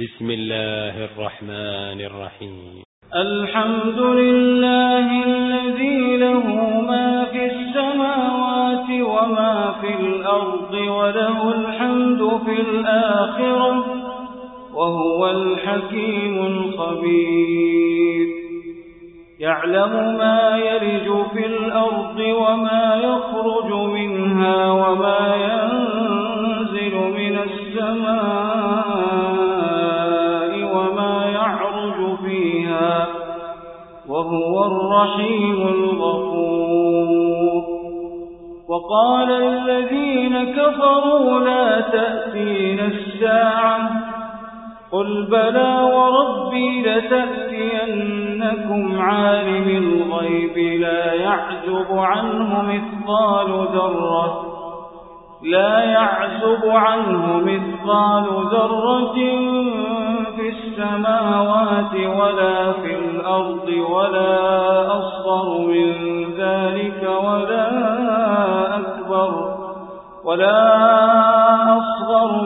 بسم الله الرحمن الرحيم. الحمد لله الذي له ما في السماوات وما في الأرض وله الحمد في الآخرة وهو الحكيم الخبير. يعلم ما يلج في الأرض وما يخرج منها وما ينزل من السماء وهو الرحيم الغفور. وقال الذين كفروا لا تأتين الساعة. قل بلى وربي لتأتينكم عالم الغيب لا يعزب عنه مثقال ذرة. لا يعزب عنه مثقال ذرة في السماوات ولا في الأرض ولا أصغر من ذلك ولا أكبر ولا أصغر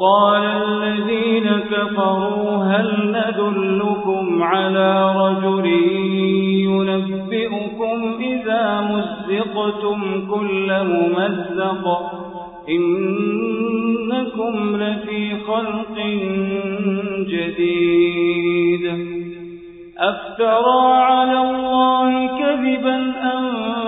وقال الذين كفروا هل ندلكم على رجل ينبئكم إذا مزقتم كل ممزق إنكم لفي خلق جديد أفترى على الله كذبا أم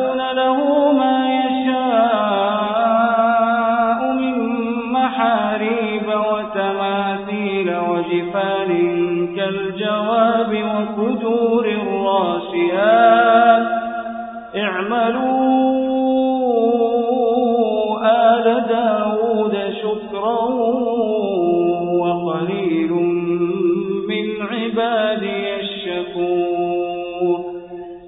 وجفان كالجواب وكدور الراسيات اعملوا آل داود شكرا وقليل من عبادي الشكور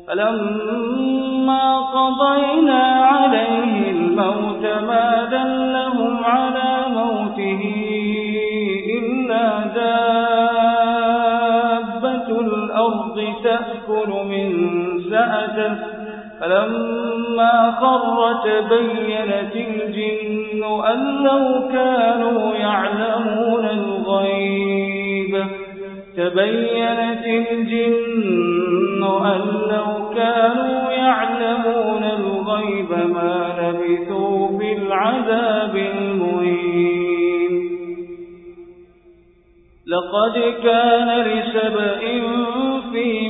فلما قضينا عليه الموت ما دلهم على تأكل من سأته فلما خر تبينت الجن أن لو كانوا يعلمون الغيب. تبينت الجن أن لو كانوا يعلمون الغيب ما لبثوا في العذاب المهين. لقد كان لسبأ في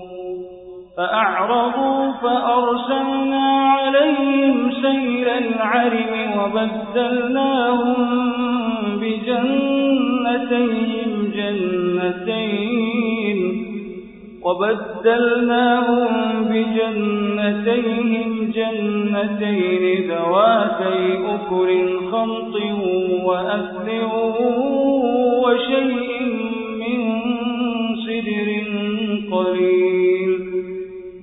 فأعرضوا فأرسلنا عليهم سيل العرم وبدلناهم بجنتين جنتين وبدلناهم بجنتين جنتين ذواتي أكل خمط وأكل وشيء من صدر قليل.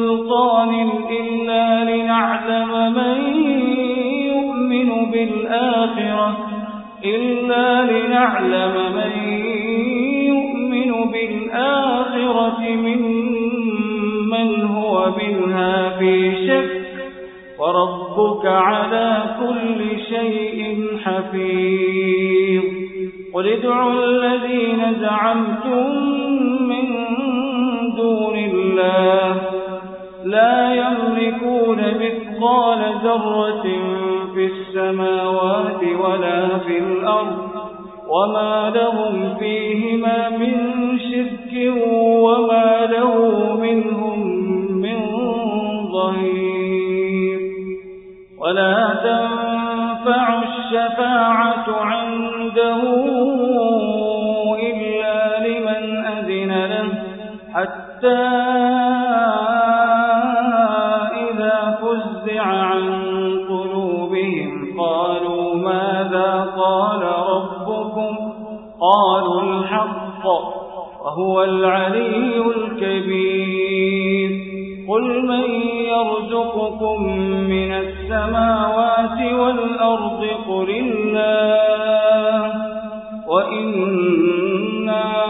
سلطان إلا لنعلم من يؤمن بالآخرة إلا لنعلم من يؤمن بالآخرة ممن هو منها في شك وربك على كل شيء حفيظ قل ادعوا الذين زعمتم مثقال ذرة في السماوات ولا في الأرض وما لهم فيهما من شرك وما له منهم من ظهير ولا تنفع الشفاعة عنده وهو العلي الكبير. قل من يرزقكم من السماوات والأرض قل الله. وإنا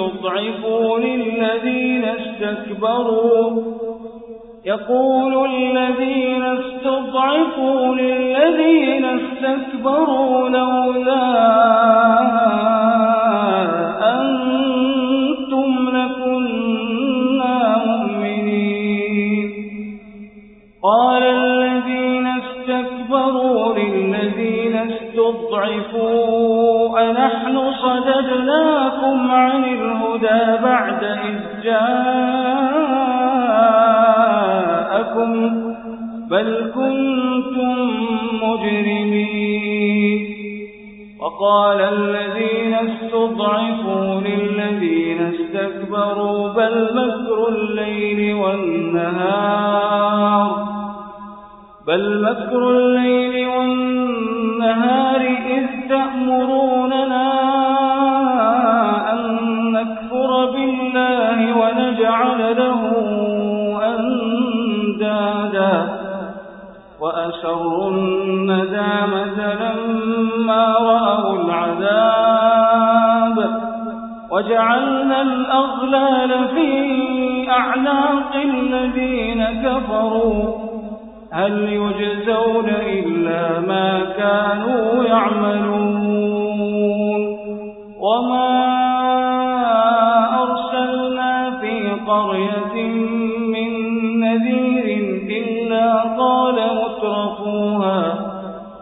استضعفوا للذين استكبروا. يقول الذين استضعفوا للذين استكبروا لولا أنتم لكنا مؤمنين. قال الذين استكبروا للذين استضعفوا أنحن صددناكم عن الهدى بعد إذ جاءكم بل كنتم مجرمين. وقال الذين استضعفوا للذين استكبروا بل مكر الليل والنهار. بل مكر الليل والنهار إذ تأمروننا أن نكفر بالله ونجعل له أندادا وأسروا الندامة لما رأوا العذاب وجعلنا الأغلال في أعناق الذين كفروا هل يجزون إلا ما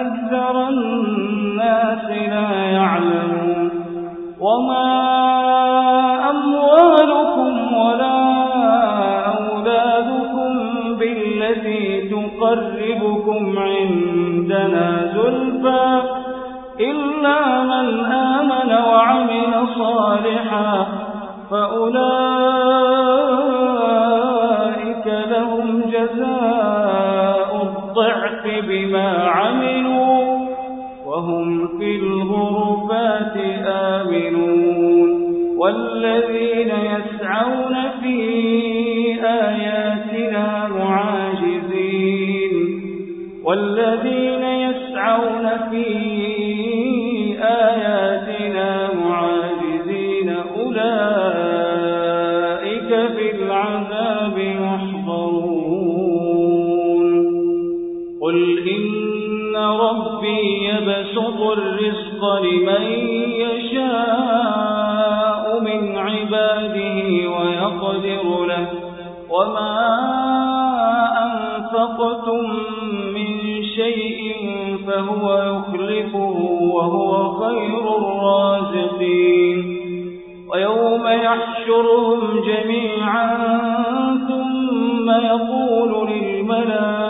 أكثر الناس لا يعلمون. وما أموالكم ولا أولادكم بالتي تقربكم عندنا زلفى إلا من آمن وعمل صالحا فأولئك والذين يسعون في آياتنا معاجزين. والذين يسعون في آياتنا معاجزين أولئك في العذاب محضرون. قل إن ربي يبسط الرزق لمن يشاء. ويقدر له وما أنفقتم من شيء فهو يخلفه وهو خير الرازقين. ويوم يحشرهم جميعا ثم يقول للملائكة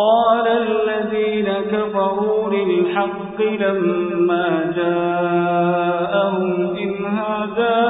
وقال الذين كفروا للحق لما جاءهم إن هذا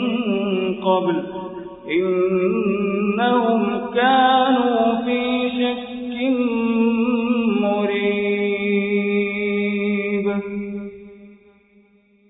قبل إنهم كانوا في